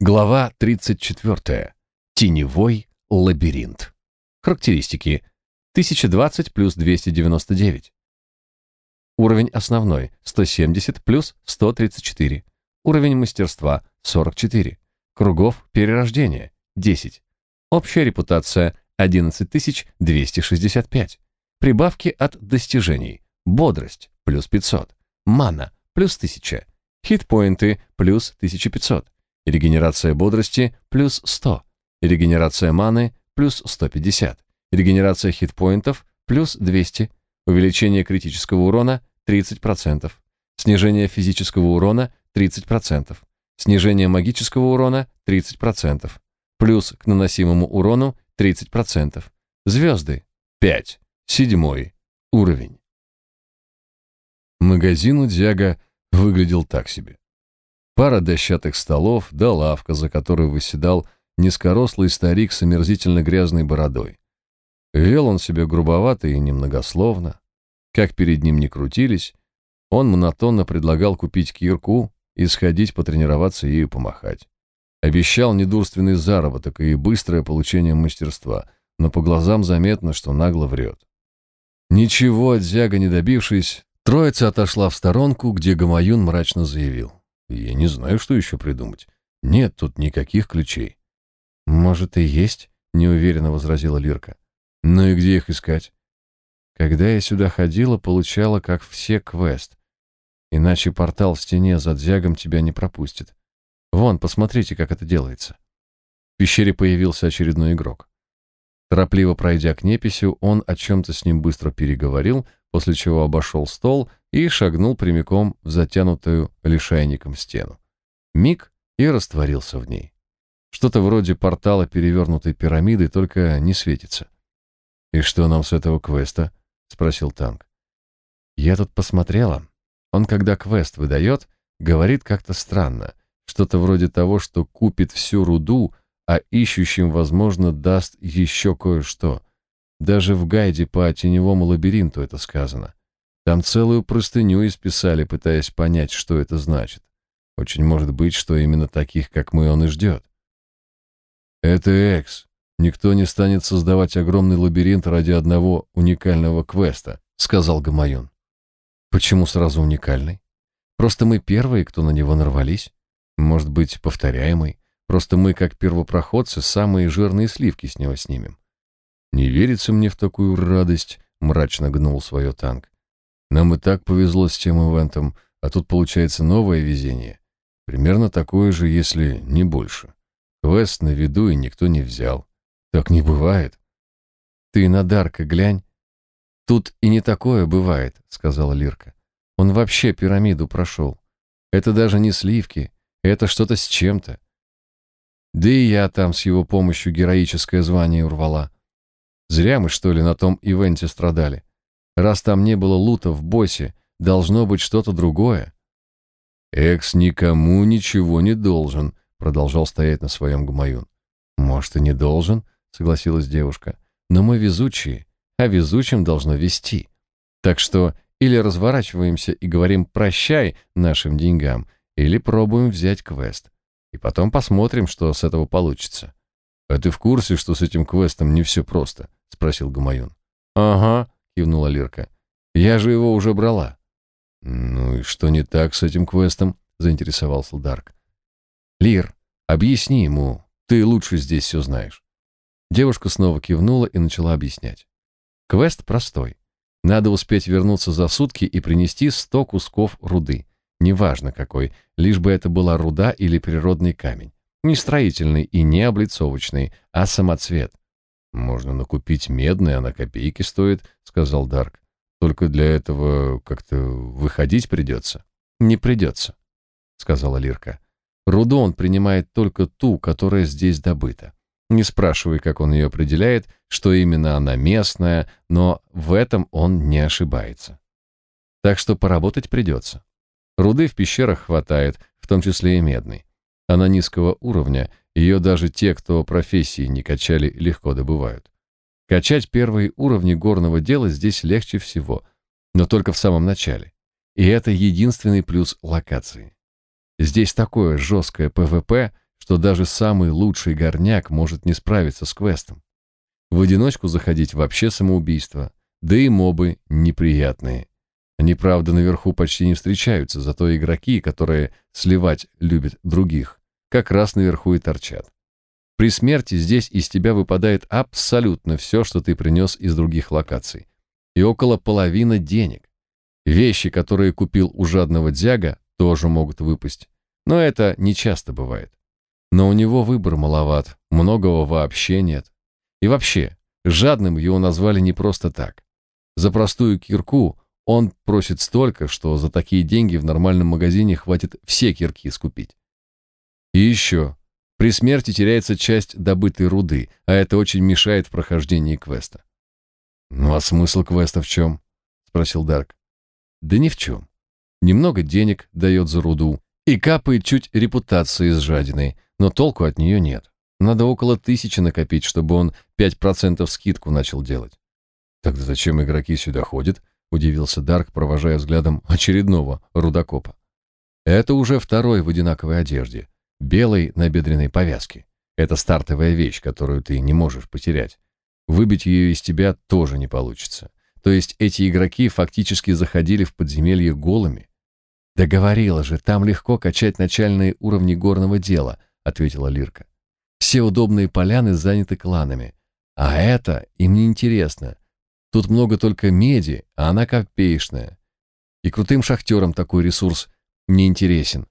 Глава 34. Теневой лабиринт. Характеристики. 1020 плюс 299. Уровень основной 170 плюс 134. Уровень мастерства 44. Кругов перерождения 10. Общая репутация 11265. Прибавки от достижений. Бодрость плюс 500. Мана плюс 1000. Хитпоинты плюс 1500 Регенерация бодрости плюс 100. Регенерация маны плюс 150. Регенерация хитпоинтов плюс 200. Увеличение критического урона 30%. Снижение физического урона 30%. Снижение магического урона 30%. Плюс к наносимому урону 30%. Звезды 5. Седьмой уровень. Магазин у Дзяга выглядел так себе. Пара дощатых столов да лавка, за которой выседал низкорослый старик с омерзительно грязной бородой. Вел он себя грубовато и немногословно. Как перед ним не крутились, он монотонно предлагал купить кирку и сходить потренироваться ею помахать. Обещал недурственный заработок и быстрое получение мастерства, но по глазам заметно, что нагло врет. Ничего от зяга не добившись, троица отошла в сторонку, где Гамаюн мрачно заявил. Я не знаю, что еще придумать. Нет тут никаких ключей. Может и есть, неуверенно возразила Лирка. Ну и где их искать? Когда я сюда ходила, получала, как все, квест. Иначе портал в стене за дзягом тебя не пропустит. Вон, посмотрите, как это делается. В пещере появился очередной игрок. Торопливо пройдя к неписью, он о чем-то с ним быстро переговорил, после чего обошел стол и шагнул прямиком в затянутую лишайником стену. Миг и растворился в ней. Что-то вроде портала перевернутой пирамиды, только не светится. «И что нам с этого квеста?» — спросил танк. «Я тут посмотрела. Он, когда квест выдает, говорит как-то странно. Что-то вроде того, что купит всю руду, а ищущим, возможно, даст еще кое-что. Даже в гайде по теневому лабиринту это сказано. Там целую простыню исписали, пытаясь понять, что это значит. Очень может быть, что именно таких, как мы, он и ждет. Это Экс. Никто не станет создавать огромный лабиринт ради одного уникального квеста, сказал Гамаюн. Почему сразу уникальный? Просто мы первые, кто на него нарвались. Может быть, повторяемый. Просто мы, как первопроходцы, самые жирные сливки с него снимем. Не верится мне в такую радость, мрачно гнул свое танк. Нам и так повезло с тем ивентом, а тут получается новое везение. Примерно такое же, если не больше. Квест на виду и никто не взял. Так не бывает. Ты на Дарка глянь. Тут и не такое бывает, сказала Лирка. Он вообще пирамиду прошел. Это даже не сливки, это что-то с чем-то. Да и я там с его помощью героическое звание урвала. Зря мы, что ли, на том ивенте страдали. Раз там не было лута в боссе, должно быть что-то другое. Экс никому ничего не должен, продолжал стоять на своем гумаюн. Может, и не должен, согласилась девушка. Но мы везучие, а везучим должно вести. Так что или разворачиваемся и говорим «прощай» нашим деньгам, или пробуем взять квест. И потом посмотрим, что с этого получится. «А ты в курсе, что с этим квестом не все просто?» — спросил Гамаюн. «Ага», кивнула Лирка. Я же его уже брала. Ну и что не так с этим квестом? заинтересовался Дарк. Лир, объясни ему, ты лучше здесь все знаешь. Девушка снова кивнула и начала объяснять. Квест простой. Надо успеть вернуться за сутки и принести сто кусков руды. Неважно какой, лишь бы это была руда или природный камень. Не строительный и не облицовочный, а самоцвет. Можно накупить медный, а на копейки стоит, сказал Дарк. Только для этого как-то выходить придется. Не придется, сказала Лирка. Руду он принимает только ту, которая здесь добыта. Не спрашивай, как он ее определяет, что именно она местная, но в этом он не ошибается. Так что поработать придется. Руды в пещерах хватает, в том числе и медной. Она низкого уровня, ее даже те, кто профессии не качали, легко добывают. Качать первые уровни горного дела здесь легче всего, но только в самом начале. И это единственный плюс локации. Здесь такое жесткое ПВП, что даже самый лучший горняк может не справиться с квестом. В одиночку заходить вообще самоубийство, да и мобы неприятные. Они, правда, наверху почти не встречаются, зато игроки, которые сливать любят других, как раз наверху и торчат. При смерти здесь из тебя выпадает абсолютно все, что ты принес из других локаций. И около половины денег. Вещи, которые купил у жадного дзяга, тоже могут выпасть. Но это не часто бывает. Но у него выбор маловат, многого вообще нет. И вообще, жадным его назвали не просто так. За простую кирку он просит столько, что за такие деньги в нормальном магазине хватит все кирки скупить. И еще, при смерти теряется часть добытой руды, а это очень мешает в прохождении квеста. «Ну а смысл квеста в чем?» — спросил Дарк. «Да ни в чем. Немного денег дает за руду и капает чуть репутации с жадиной, но толку от нее нет. Надо около тысячи накопить, чтобы он 5% скидку начал делать. «Тогда зачем игроки сюда ходят?» — удивился Дарк, провожая взглядом очередного рудокопа. «Это уже второй в одинаковой одежде, белой набедренной повязке. Это стартовая вещь, которую ты не можешь потерять. Выбить ее из тебя тоже не получится. То есть эти игроки фактически заходили в подземелье голыми. «Да же, там легко качать начальные уровни горного дела», — ответила Лирка. «Все удобные поляны заняты кланами. А это им не интересно. Тут много только меди, а она копеечная. И крутым шахтерам такой ресурс не интересен.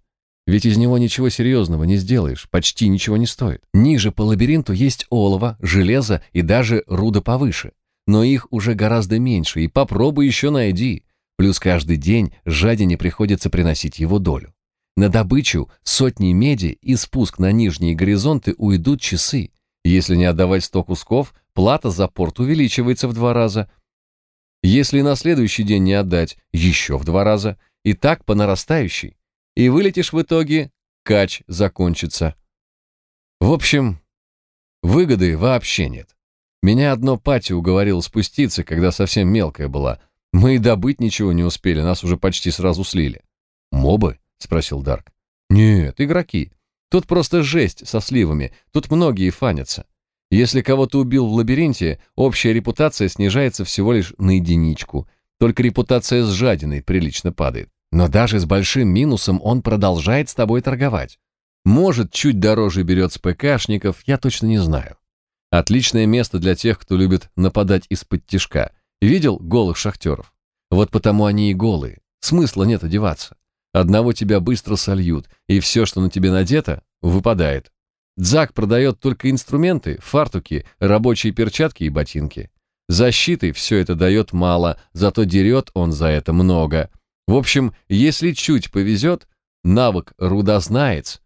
Ведь из него ничего серьезного не сделаешь, почти ничего не стоит. Ниже по лабиринту есть олово, железо и даже руда повыше. Но их уже гораздо меньше, и попробуй еще найди. Плюс каждый день жадине приходится приносить его долю. На добычу сотни меди и спуск на нижние горизонты уйдут часы. Если не отдавать сто кусков, плата за порт увеличивается в два раза. Если на следующий день не отдать, еще в два раза. И так по нарастающей. И вылетишь в итоге, кач закончится. В общем, выгоды вообще нет. Меня одно пати уговорило спуститься, когда совсем мелкая была. Мы и добыть ничего не успели, нас уже почти сразу слили. «Мобы?» — спросил Дарк. «Нет, игроки. Тут просто жесть со сливами, тут многие фанятся. Если кого-то убил в лабиринте, общая репутация снижается всего лишь на единичку. Только репутация с жадиной прилично падает. Но даже с большим минусом он продолжает с тобой торговать. Может, чуть дороже берет с ПКшников, я точно не знаю. Отличное место для тех, кто любит нападать из-под тишка. Видел голых шахтеров? Вот потому они и голые. Смысла нет одеваться. Одного тебя быстро сольют, и все, что на тебе надето, выпадает. Дзак продает только инструменты, фартуки, рабочие перчатки и ботинки. Защиты все это дает мало, зато дерет он за это много. В общем, если чуть повезет, навык рудознаец,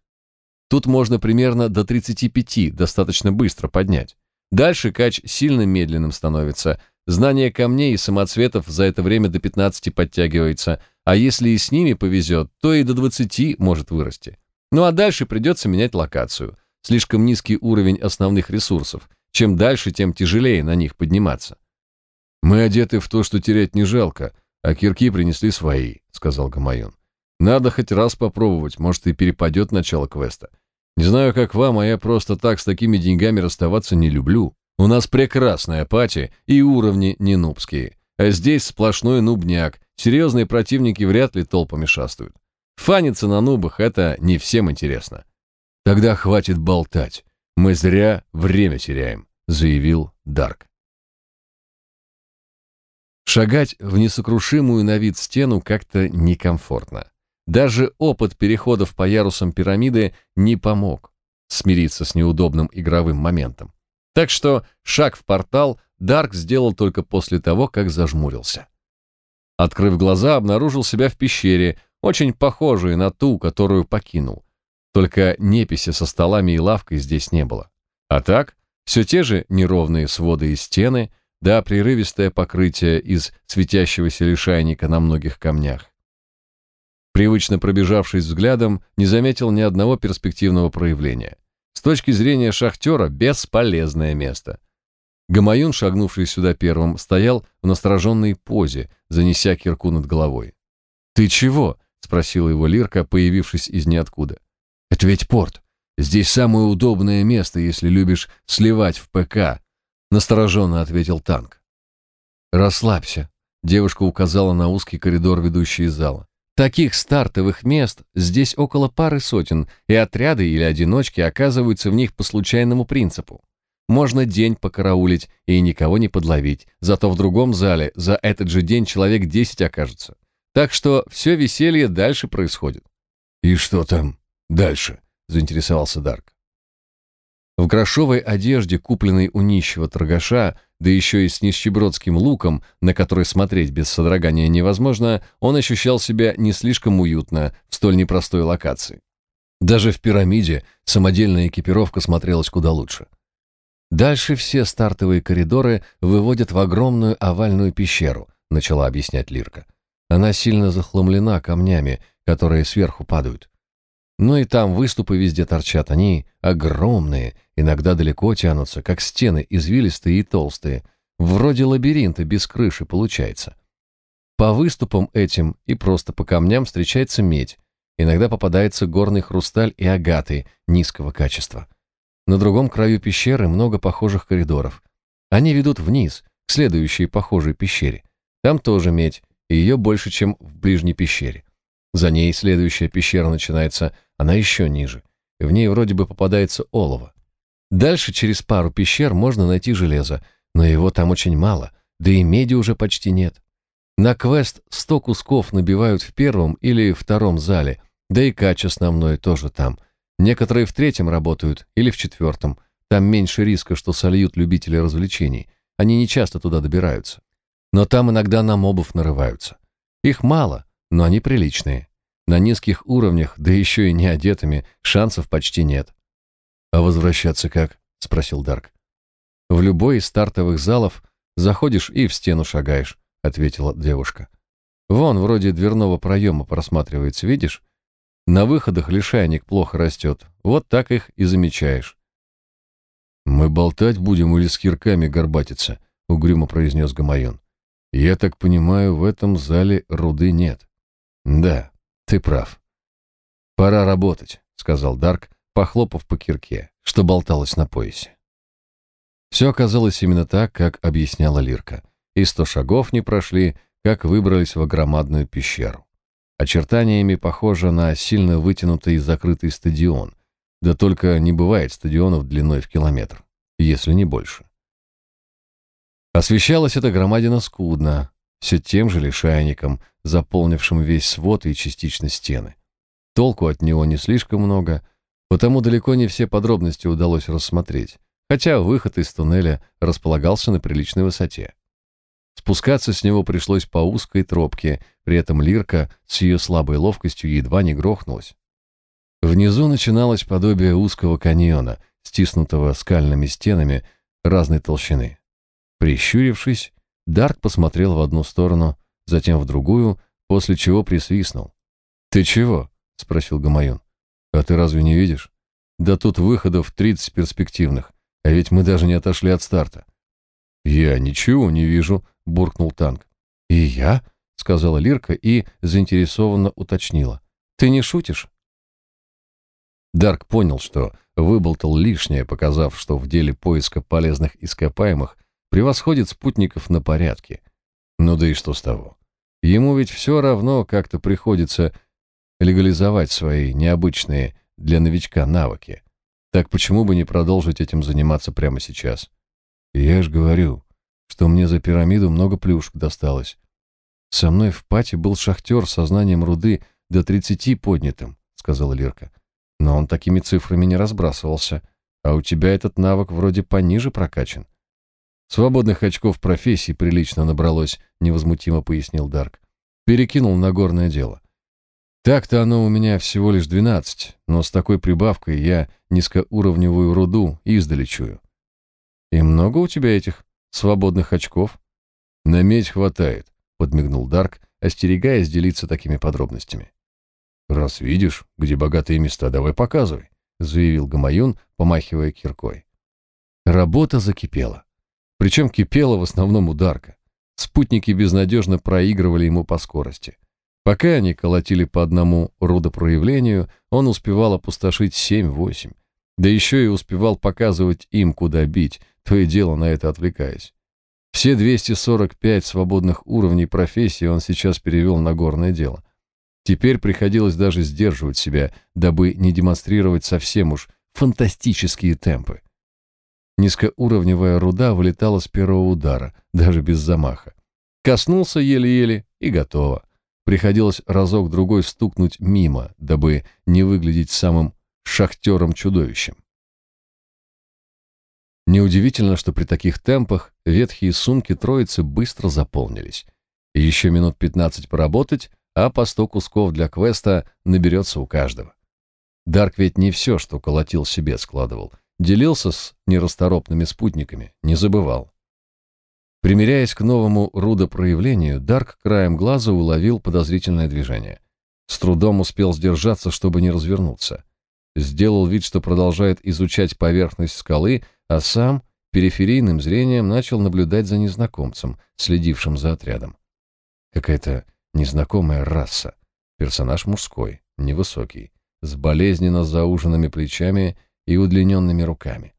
тут можно примерно до 35 достаточно быстро поднять. Дальше кач сильно медленным становится. Знание камней и самоцветов за это время до 15 подтягивается, а если и с ними повезет, то и до 20 может вырасти. Ну а дальше придется менять локацию слишком низкий уровень основных ресурсов. Чем дальше, тем тяжелее на них подниматься. «Мы одеты в то, что терять не жалко, а кирки принесли свои», — сказал Гамаюн. «Надо хоть раз попробовать, может, и перепадет начало квеста. Не знаю, как вам, а я просто так с такими деньгами расставаться не люблю. У нас прекрасная пати и уровни не нубские. А здесь сплошной нубняк, серьезные противники вряд ли толпами шастают. Фаниться на нубах — это не всем интересно. Тогда хватит болтать. Мы зря время теряем, заявил Дарк. Шагать в несокрушимую на вид стену как-то некомфортно. Даже опыт переходов по ярусам пирамиды не помог смириться с неудобным игровым моментом. Так что шаг в портал Дарк сделал только после того, как зажмурился. Открыв глаза, обнаружил себя в пещере, очень похожей на ту, которую покинул. Только неписи со столами и лавкой здесь не было. А так, все те же неровные своды и стены, да прерывистое покрытие из светящегося лишайника на многих камнях. Привычно пробежавшись взглядом, не заметил ни одного перспективного проявления. С точки зрения шахтера, бесполезное место. Гамаюн, шагнувший сюда первым, стоял в настороженной позе, занеся кирку над головой. «Ты чего?» — спросила его Лирка, появившись из ниоткуда. Это ведь порт. Здесь самое удобное место, если любишь сливать в ПК, настороженно ответил танк. Расслабься, девушка указала на узкий коридор, ведущий из зала. Таких стартовых мест здесь около пары сотен, и отряды или одиночки оказываются в них по случайному принципу. Можно день покараулить и никого не подловить, зато в другом зале за этот же день человек 10 окажется. Так что все веселье дальше происходит. «И что там дальше?» — заинтересовался Дарк. В грошовой одежде, купленной у нищего торгаша, да еще и с нищебродским луком, на который смотреть без содрогания невозможно, он ощущал себя не слишком уютно в столь непростой локации. Даже в пирамиде самодельная экипировка смотрелась куда лучше. Дальше все стартовые коридоры выводят в огромную овальную пещеру, начала объяснять Лирка. Она сильно захламлена камнями, которые сверху падают. Ну и там выступы везде торчат, они огромные, иногда далеко тянутся, как стены извилистые и толстые. Вроде лабиринта без крыши получается. По выступам этим и просто по камням встречается медь. Иногда попадается горный хрусталь и агаты низкого качества. На другом краю пещеры много похожих коридоров. Они ведут вниз, к следующей похожей пещере. Там тоже медь, и ее больше, чем в ближней пещере. За ней следующая пещера начинается, она еще ниже. В ней вроде бы попадается олово. Дальше через пару пещер можно найти железо, но его там очень мало, да и меди уже почти нет. На квест 100 кусков набивают в первом или втором зале, да и кач основной тоже там. Некоторые в третьем работают или в четвертом. Там меньше риска, что сольют любители развлечений. Они не часто туда добираются. Но там иногда на мобов нарываются. Их мало, но они приличные. На низких уровнях, да еще и не одетыми, шансов почти нет. «А возвращаться как?» — спросил Дарк. «В любой из стартовых залов заходишь и в стену шагаешь», — ответила девушка. «Вон, вроде дверного проема просматривается, видишь? На выходах лишайник плохо растет, вот так их и замечаешь». «Мы болтать будем или с кирками горбатиться?» — угрюмо произнес Гамайон. «Я так понимаю, в этом зале руды нет». Да, ты прав. Пора работать, сказал Дарк, похлопав по кирке, что болталось на поясе. Все оказалось именно так, как объясняла Лирка. И сто шагов не прошли, как выбрались в громадную пещеру. Очертаниями похоже на сильно вытянутый и закрытый стадион. Да только не бывает стадионов длиной в километр, если не больше. Освещалась эта громадина скудно, все тем же лишайником, заполнившим весь свод и частично стены. Толку от него не слишком много, потому далеко не все подробности удалось рассмотреть, хотя выход из туннеля располагался на приличной высоте. Спускаться с него пришлось по узкой тропке, при этом Лирка с ее слабой ловкостью едва не грохнулась. Внизу начиналось подобие узкого каньона, стиснутого скальными стенами разной толщины. Прищурившись, Дарк посмотрел в одну сторону, затем в другую, после чего присвистнул. «Ты чего?» — спросил Гамаюн. «А ты разве не видишь? Да тут выходов 30 перспективных, а ведь мы даже не отошли от старта». «Я ничего не вижу», — буркнул танк. «И я?» — сказала Лирка и заинтересованно уточнила. «Ты не шутишь?» Дарк понял, что выболтал лишнее, показав, что в деле поиска полезных ископаемых превосходит спутников на порядке. Ну да и что с того? Ему ведь все равно как-то приходится легализовать свои необычные для новичка навыки. Так почему бы не продолжить этим заниматься прямо сейчас? Я ж говорю, что мне за пирамиду много плюшек досталось. Со мной в пати был шахтер с сознанием руды до тридцати поднятым, сказала Лирка. Но он такими цифрами не разбрасывался. А у тебя этот навык вроде пониже прокачан. Свободных очков профессии прилично набралось, невозмутимо пояснил Дарк. Перекинул на горное дело. Так-то оно у меня всего лишь двенадцать, но с такой прибавкой я низкоуровневую руду издали чую. И много у тебя этих свободных очков? На медь хватает, подмигнул Дарк, остерегаясь делиться такими подробностями. Раз видишь, где богатые места, давай показывай, заявил Гамаюн, помахивая киркой. Работа закипела. Причем кипела в основном ударка. Спутники безнадежно проигрывали ему по скорости. Пока они колотили по одному родопроявлению, он успевал опустошить 7-8. Да еще и успевал показывать им, куда бить, то и дело на это отвлекаясь. Все 245 свободных уровней профессии он сейчас перевел на горное дело. Теперь приходилось даже сдерживать себя, дабы не демонстрировать совсем уж фантастические темпы. Низкоуровневая руда вылетала с первого удара, даже без замаха. Коснулся еле-еле и готово. Приходилось разок-другой стукнуть мимо, дабы не выглядеть самым шахтером-чудовищем. Неудивительно, что при таких темпах ветхие сумки троицы быстро заполнились. Еще минут 15 поработать, а по 100 кусков для квеста наберется у каждого. Дарк ведь не все, что колотил себе, складывал. Делился с нерасторопными спутниками, не забывал. Примеряясь к новому рудопроявлению, Дарк краем глаза уловил подозрительное движение. С трудом успел сдержаться, чтобы не развернуться. Сделал вид, что продолжает изучать поверхность скалы, а сам периферийным зрением начал наблюдать за незнакомцем, следившим за отрядом. Какая-то незнакомая раса. Персонаж мужской, невысокий, с болезненно зауженными плечами и удлиненными руками.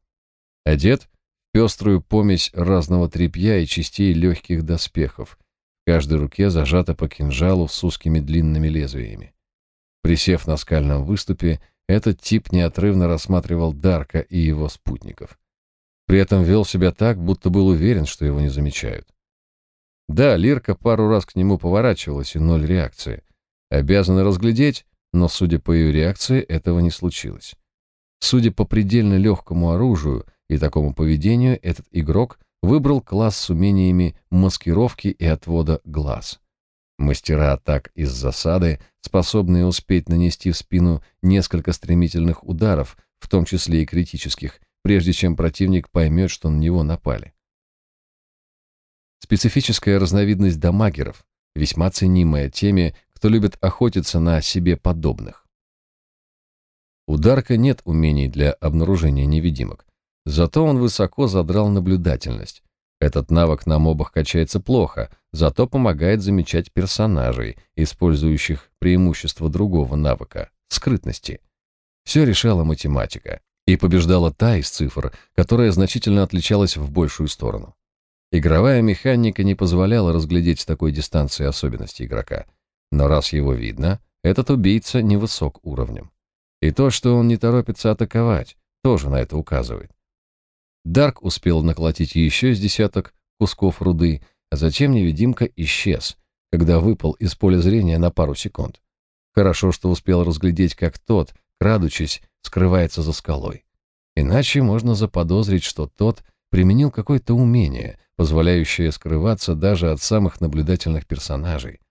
Одет в пеструю помесь разного тряпья и частей легких доспехов. В каждой руке зажата по кинжалу с узкими длинными лезвиями. Присев на скальном выступе, этот тип неотрывно рассматривал Дарка и его спутников. При этом вел себя так, будто был уверен, что его не замечают. Да, Лирка пару раз к нему поворачивалась, и ноль реакции. Обязаны разглядеть, но, судя по ее реакции, этого не случилось. Судя по предельно легкому оружию и такому поведению, этот игрок выбрал класс с умениями маскировки и отвода глаз. Мастера атак из засады, способные успеть нанести в спину несколько стремительных ударов, в том числе и критических, прежде чем противник поймет, что на него напали. Специфическая разновидность дамагеров, весьма ценимая теми, кто любит охотиться на себе подобных. У Дарка нет умений для обнаружения невидимок, зато он высоко задрал наблюдательность. Этот навык на мобах качается плохо, зато помогает замечать персонажей, использующих преимущество другого навыка — скрытности. Все решала математика, и побеждала та из цифр, которая значительно отличалась в большую сторону. Игровая механика не позволяла разглядеть с такой дистанции особенности игрока. Но раз его видно, этот убийца невысок уровнем. И то, что он не торопится атаковать, тоже на это указывает. Дарк успел наколотить еще с десяток кусков руды, а затем невидимка исчез, когда выпал из поля зрения на пару секунд. Хорошо, что успел разглядеть, как тот, крадучись, скрывается за скалой. Иначе можно заподозрить, что тот применил какое-то умение, позволяющее скрываться даже от самых наблюдательных персонажей.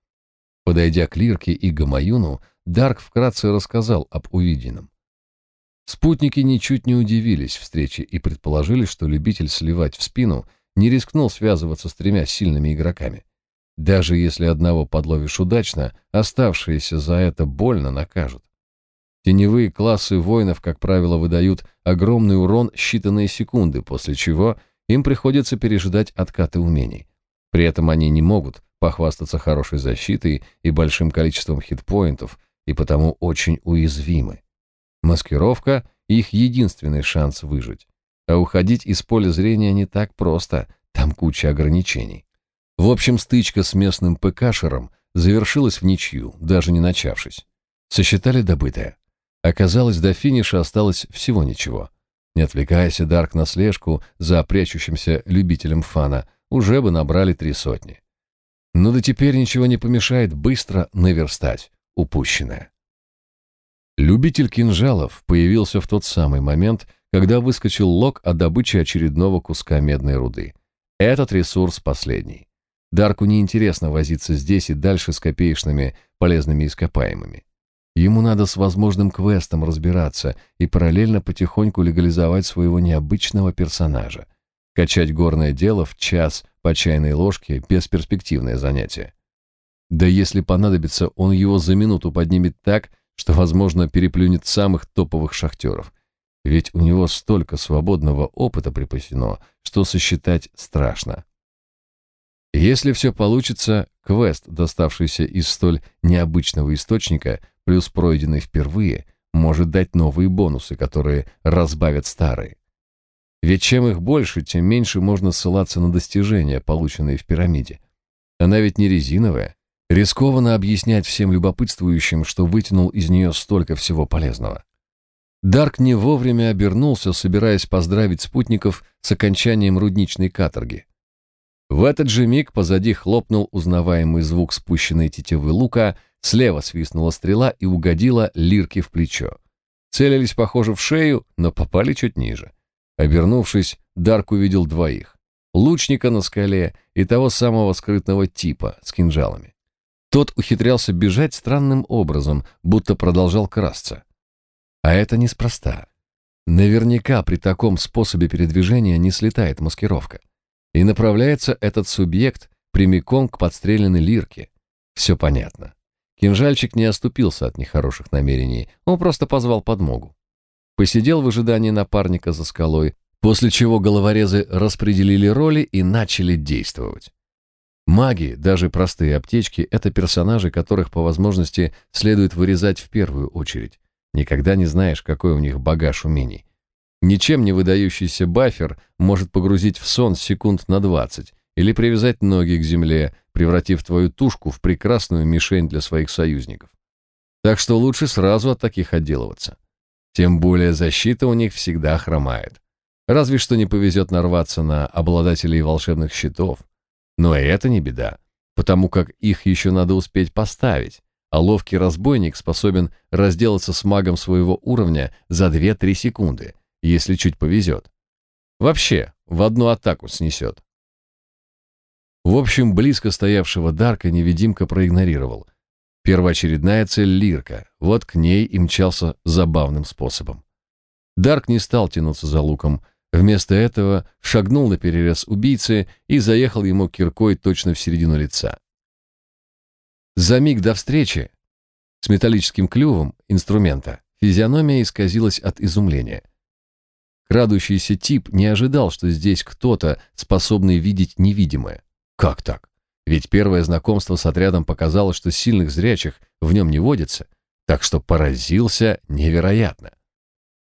Подойдя к Лирке и Гамаюну, Дарк вкратце рассказал об увиденном. Спутники ничуть не удивились встрече и предположили, что любитель сливать в спину не рискнул связываться с тремя сильными игроками. Даже если одного подловишь удачно, оставшиеся за это больно накажут. Теневые классы воинов, как правило, выдают огромный урон считанные секунды, после чего – им приходится пережидать откаты умений. При этом они не могут похвастаться хорошей защитой и большим количеством хитпоинтов, и потому очень уязвимы. Маскировка — их единственный шанс выжить. А уходить из поля зрения не так просто, там куча ограничений. В общем, стычка с местным ПКшером завершилась в ничью, даже не начавшись. Сосчитали добытое. Оказалось, до финиша осталось всего ничего — не отвлекаясь, Дарк на слежку за прячущимся любителем фана, уже бы набрали три сотни. Но да теперь ничего не помешает быстро наверстать упущенное. Любитель кинжалов появился в тот самый момент, когда выскочил лог о добыче очередного куска медной руды. Этот ресурс последний. Дарку неинтересно возиться здесь и дальше с копеечными полезными ископаемыми. Ему надо с возможным квестом разбираться и параллельно потихоньку легализовать своего необычного персонажа. Качать горное дело в час по чайной ложке – бесперспективное занятие. Да если понадобится, он его за минуту поднимет так, что, возможно, переплюнет самых топовых шахтеров. Ведь у него столько свободного опыта припасено, что сосчитать страшно. Если все получится, квест, доставшийся из столь необычного источника – плюс пройденный впервые, может дать новые бонусы, которые разбавят старые. Ведь чем их больше, тем меньше можно ссылаться на достижения, полученные в пирамиде. Она ведь не резиновая. Рискованно объяснять всем любопытствующим, что вытянул из нее столько всего полезного. Дарк не вовремя обернулся, собираясь поздравить спутников с окончанием рудничной каторги. В этот же миг позади хлопнул узнаваемый звук спущенной тетивы лука, слева свистнула стрела и угодила Лирке в плечо. Целились, похоже, в шею, но попали чуть ниже. Обернувшись, Дарк увидел двоих. Лучника на скале и того самого скрытного типа с кинжалами. Тот ухитрялся бежать странным образом, будто продолжал красться. А это неспроста. Наверняка при таком способе передвижения не слетает маскировка. И направляется этот субъект прямиком к подстреленной лирке. Все понятно. Кинжальчик не оступился от нехороших намерений, он просто позвал подмогу. Посидел в ожидании напарника за скалой, после чего головорезы распределили роли и начали действовать. Маги, даже простые аптечки, это персонажи, которых по возможности следует вырезать в первую очередь. Никогда не знаешь, какой у них багаж умений. Ничем не выдающийся бафер может погрузить в сон секунд на 20 или привязать ноги к земле, превратив твою тушку в прекрасную мишень для своих союзников. Так что лучше сразу от таких отделываться. Тем более защита у них всегда хромает. Разве что не повезет нарваться на обладателей волшебных щитов. Но и это не беда, потому как их еще надо успеть поставить, а ловкий разбойник способен разделаться с магом своего уровня за 2-3 секунды, если чуть повезет. Вообще, в одну атаку снесет. В общем, близко стоявшего Дарка невидимка проигнорировал. Первоочередная цель — Лирка, вот к ней и мчался забавным способом. Дарк не стал тянуться за луком, вместо этого шагнул на перерез убийцы и заехал ему киркой точно в середину лица. За миг до встречи с металлическим клювом инструмента физиономия исказилась от изумления. Крадущийся тип не ожидал, что здесь кто-то, способный видеть невидимое. Как так? Ведь первое знакомство с отрядом показало, что сильных зрячих в нем не водится, так что поразился невероятно.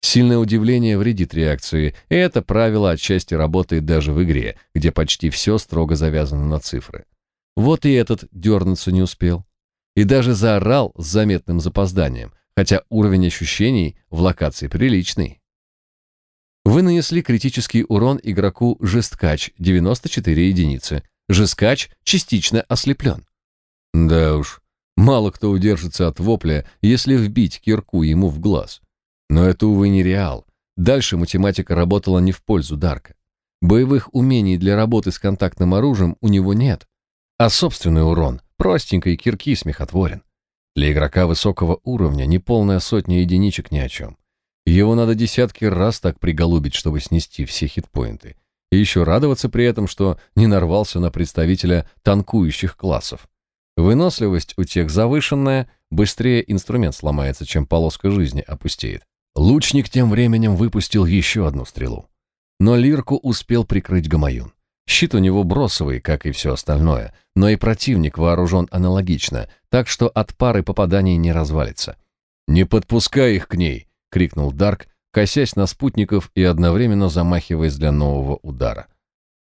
Сильное удивление вредит реакции, и это правило отчасти работает даже в игре, где почти все строго завязано на цифры. Вот и этот дернуться не успел. И даже заорал с заметным запозданием, хотя уровень ощущений в локации приличный. Вы нанесли критический урон игроку Жесткач 94 единицы. Жесткач частично ослеплен. Да уж, мало кто удержится от вопля, если вбить кирку ему в глаз. Но это, увы, не реал. Дальше математика работала не в пользу Дарка. Боевых умений для работы с контактным оружием у него нет, а собственный урон простенькой кирки смехотворен. Для игрока высокого уровня неполная сотня единичек ни о чем. Его надо десятки раз так приголубить, чтобы снести все хитпоинты. И еще радоваться при этом, что не нарвался на представителя танкующих классов. Выносливость у тех завышенная, быстрее инструмент сломается, чем полоска жизни опустеет. Лучник тем временем выпустил еще одну стрелу. Но Лирку успел прикрыть Гамаюн. Щит у него бросовый, как и все остальное, но и противник вооружен аналогично, так что от пары попаданий не развалится. «Не подпускай их к ней!» — крикнул Дарк, косясь на спутников и одновременно замахиваясь для нового удара.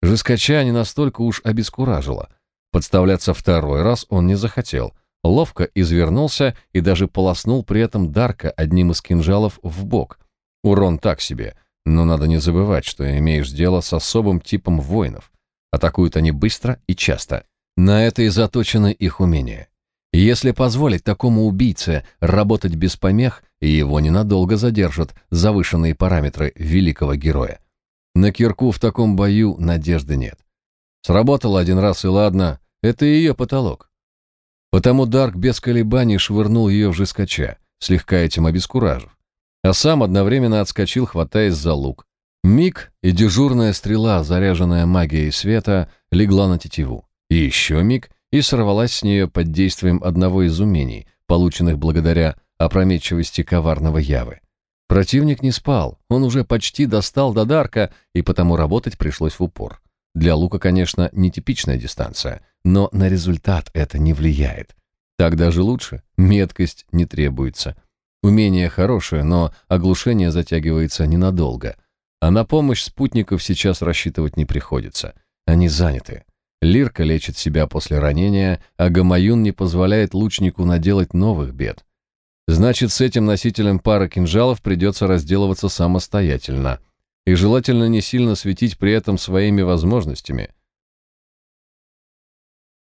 Жескача не настолько уж обескуражило. Подставляться второй раз он не захотел. Ловко извернулся и даже полоснул при этом Дарка одним из кинжалов в бок. Урон так себе — но надо не забывать, что имеешь дело с особым типом воинов. Атакуют они быстро и часто. На это и заточены их умения. Если позволить такому убийце работать без помех, его ненадолго задержат завышенные параметры великого героя. На кирку в таком бою надежды нет. Сработало один раз и ладно, это ее потолок. Потому Дарк без колебаний швырнул ее в жескача, слегка этим обескуражив а сам одновременно отскочил, хватаясь за лук. Миг, и дежурная стрела, заряженная магией света, легла на тетиву. И еще миг, и сорвалась с нее под действием одного из умений, полученных благодаря опрометчивости коварного Явы. Противник не спал, он уже почти достал до Дарка, и потому работать пришлось в упор. Для лука, конечно, нетипичная дистанция, но на результат это не влияет. Так даже лучше, меткость не требуется. Умение хорошее, но оглушение затягивается ненадолго. А на помощь спутников сейчас рассчитывать не приходится. Они заняты. Лирка лечит себя после ранения, а Гамаюн не позволяет лучнику наделать новых бед. Значит, с этим носителем пары кинжалов придется разделываться самостоятельно. И желательно не сильно светить при этом своими возможностями.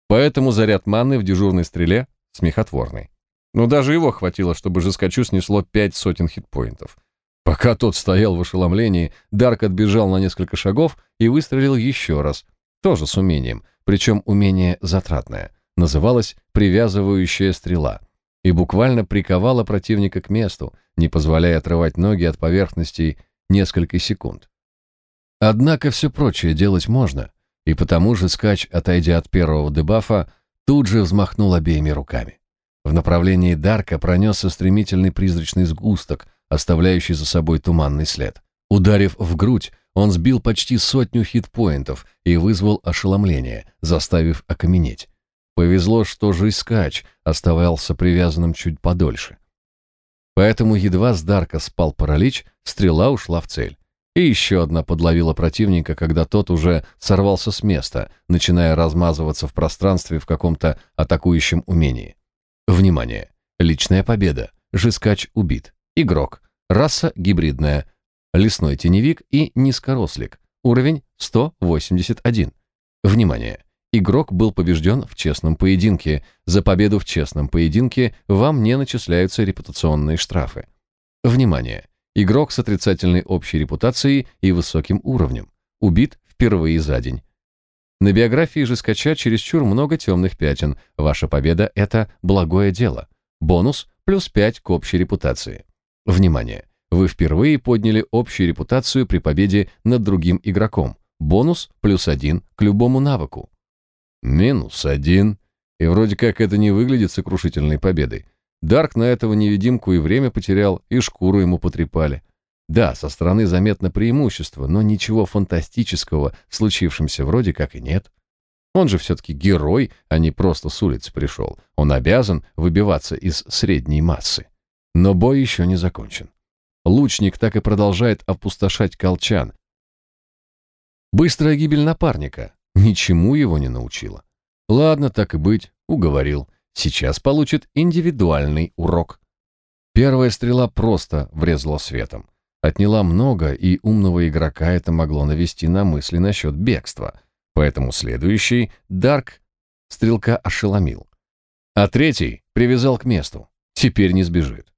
Поэтому заряд маны в дежурной стреле смехотворный. Но даже его хватило, чтобы Жескачу снесло пять сотен хитпоинтов. Пока тот стоял в ошеломлении, Дарк отбежал на несколько шагов и выстрелил еще раз, тоже с умением, причем умение затратное. Называлось «привязывающая стрела» и буквально приковала противника к месту, не позволяя отрывать ноги от поверхностей несколько секунд. Однако все прочее делать можно, и потому же скач, отойдя от первого дебафа, тут же взмахнул обеими руками. В направлении Дарка пронесся стремительный призрачный сгусток, оставляющий за собой туманный след. Ударив в грудь, он сбил почти сотню хитпоинтов и вызвал ошеломление, заставив окаменеть. Повезло, что же скач оставался привязанным чуть подольше. Поэтому едва с Дарка спал паралич, стрела ушла в цель. И еще одна подловила противника, когда тот уже сорвался с места, начиная размазываться в пространстве в каком-то атакующем умении. Внимание! Личная победа. Жискач убит. Игрок. Раса гибридная. Лесной теневик и низкорослик. Уровень 181. Внимание! Игрок был побежден в честном поединке. За победу в честном поединке вам не начисляются репутационные штрафы. Внимание! Игрок с отрицательной общей репутацией и высоким уровнем. Убит впервые за день. На биографии же скача чересчур много темных пятен. Ваша победа — это благое дело. Бонус — плюс 5 к общей репутации. Внимание! Вы впервые подняли общую репутацию при победе над другим игроком. Бонус плюс один к любому навыку. Минус один. И вроде как это не выглядит сокрушительной победой. Дарк на этого невидимку и время потерял, и шкуру ему потрепали. Да, со стороны заметно преимущество, но ничего фантастического в случившемся вроде как и нет. Он же все-таки герой, а не просто с улицы пришел. Он обязан выбиваться из средней массы. Но бой еще не закончен. Лучник так и продолжает опустошать колчан. Быстрая гибель напарника ничему его не научила. Ладно, так и быть, уговорил. Сейчас получит индивидуальный урок. Первая стрела просто врезала светом. Отняла много, и умного игрока это могло навести на мысли насчет бегства. Поэтому следующий Дарк стрелка ошеломил. А третий привязал к месту. Теперь не сбежит.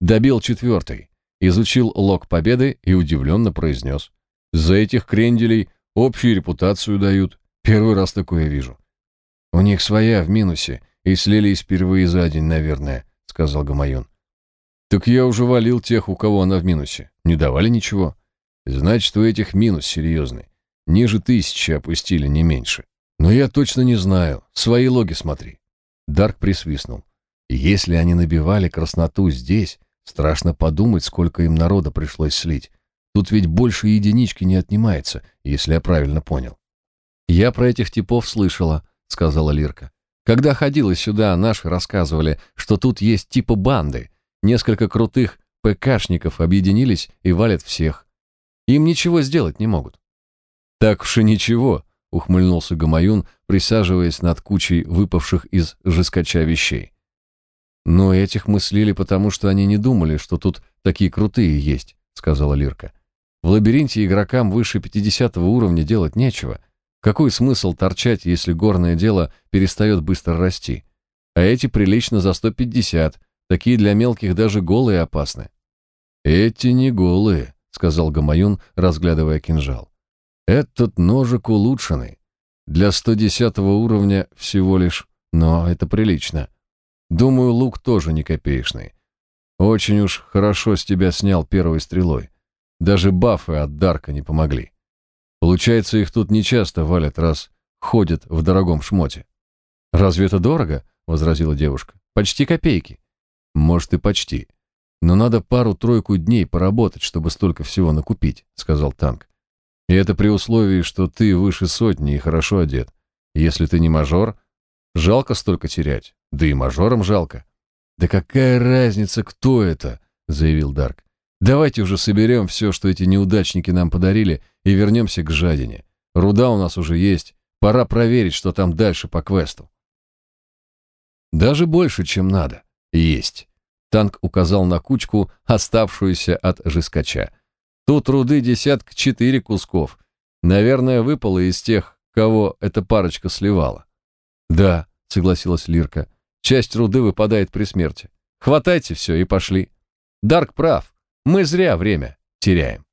Добил четвертый изучил лог победы и удивленно произнес. «За этих кренделей общую репутацию дают. Первый раз такое вижу». «У них своя в минусе, и слились впервые за день, наверное», — сказал Гамаюн. «Так я уже валил тех, у кого она в минусе. Не давали ничего. Значит, у этих минус серьезный. Ниже тысячи опустили, не меньше. Но я точно не знаю. Свои логи смотри». Дарк присвистнул. «Если они набивали красноту здесь, Страшно подумать, сколько им народа пришлось слить. Тут ведь больше единички не отнимается, если я правильно понял. «Я про этих типов слышала», — сказала Лирка. «Когда ходила сюда, наши рассказывали, что тут есть типа банды. Несколько крутых ПКшников объединились и валят всех. Им ничего сделать не могут». «Так уж и ничего», — ухмыльнулся Гамаюн, присаживаясь над кучей выпавших из жескача вещей. «Но этих мы слили, потому что они не думали, что тут такие крутые есть», — сказала Лирка. «В лабиринте игрокам выше 50 уровня делать нечего. Какой смысл торчать, если горное дело перестает быстро расти? А эти прилично за 150, такие для мелких даже голые опасны». «Эти не голые», — сказал Гамаюн, разглядывая кинжал. «Этот ножик улучшенный. Для 110 уровня всего лишь, но это прилично». Думаю, лук тоже не копеечный. Очень уж хорошо с тебя снял первой стрелой. Даже бафы от Дарка не помогли. Получается, их тут нечасто валят, раз ходят в дорогом шмоте. «Разве это дорого?» — возразила девушка. «Почти копейки». «Может, и почти. Но надо пару-тройку дней поработать, чтобы столько всего накупить», — сказал Танк. «И это при условии, что ты выше сотни и хорошо одет. Если ты не мажор, жалко столько терять. Да и мажорам жалко. Да какая разница, кто это? заявил Дарк. «Давайте уже соберем все, что эти неудачники нам подарили, и вернемся к жадине. Руда у нас уже есть, пора проверить, что там дальше по квесту». «Даже больше, чем надо. Есть». Танк указал на кучку, оставшуюся от жескача. «Тут руды десятка четыре кусков. Наверное, выпало из тех, кого эта парочка сливала». «Да», — согласилась Лирка, — «часть руды выпадает при смерти. Хватайте все и пошли». Дарк прав. Мы зря время теряем.